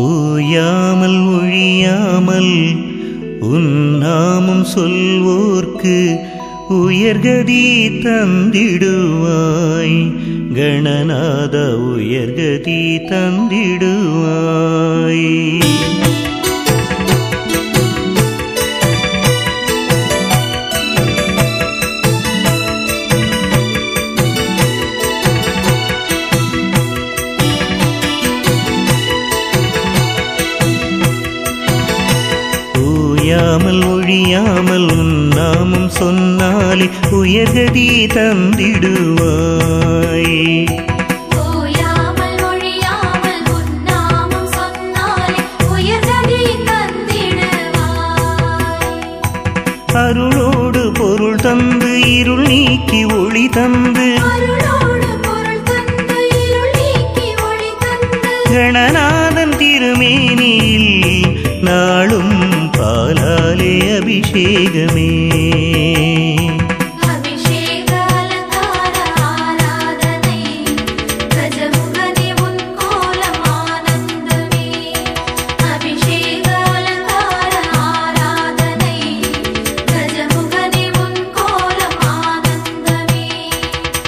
ஓயாமல் ஒழியாமல் உன் சொல்வோர்க்கு உயர்கதி தந்திடுவாய். கணநாத உயர்கதி தந்திடுவாய். ஒழியாமல் ஒழியாமல் உன் நாமம் சொன்னாலே உயர்கதி தந்திடுவாய். அருளோடு பொருள் தந்து இருள் நீக்கி ஒளி தந்து. அருளோடு பொருள் தந்து இருள் நீக்கி ஒளி தந்து. கணநாதன் திருமேனியில் ஆனந்தமே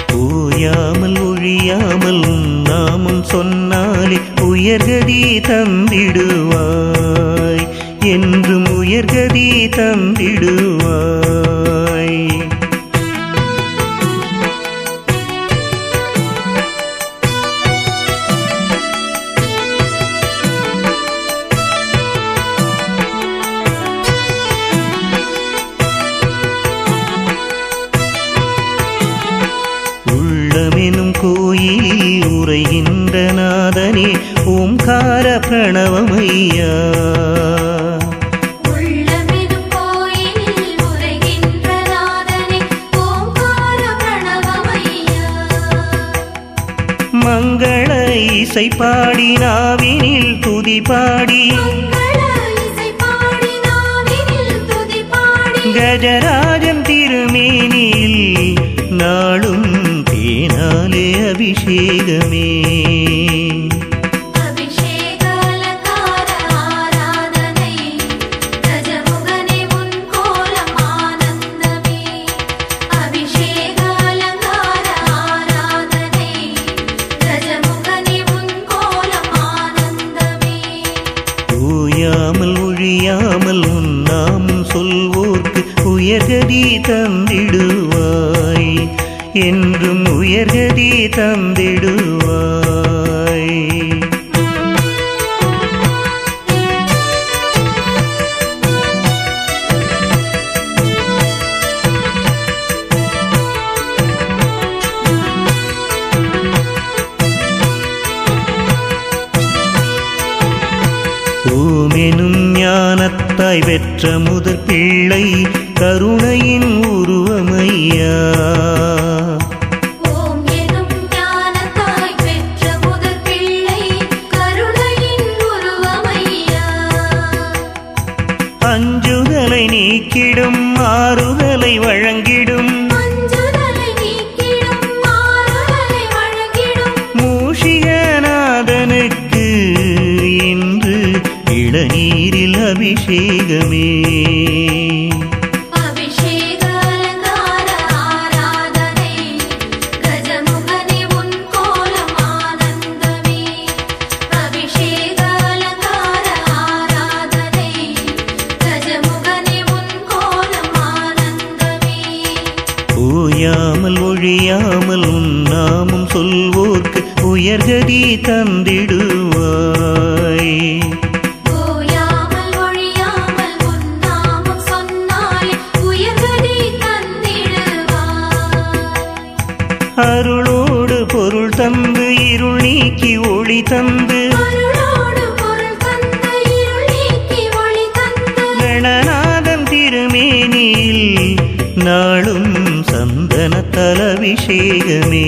ஓயாமல் ஒழியாமல் நாமம் சொன்னாலே உயர்கதி தந்திடுவாய். என்றும் உயர்கதி தந்திடுவாய். உள்ளமெனும் கோயில் உரைகின்ற நாதனே ஓம்கார பிரணவமையா இசை பாடி நாவினில் துதி பாடி. கஜராஜன் திருமேனியில் நாளும் தேனாலே அபிஷேகமே. ஓயாமல் ஒழியாமல் உன் சொல்வோர்க்கு உயர்கதி தந்திடுவாய். என்றும் உயர்கதி தந்திடுவாய். ஓமெனும் ஞானத்தாய் பெற்ற முதற் பிள்ளை கருணையின் உருவமையா? அஞ்சுதலை நீக்கிடும் ஆறுதலை வழங்கிடும் ஆனந்தமே ஓயாமல் ஒழியாமல் உன் நாமம் சொல்வோர்க்கு உயர்கதி தந்திடுவாய். அருளோடு பொருள் தந்து இருள் நீக்கி ஒளி தந்து. கணநாதன் திருமேனியில் நாளும் சந்தன தலபிஷேகமே.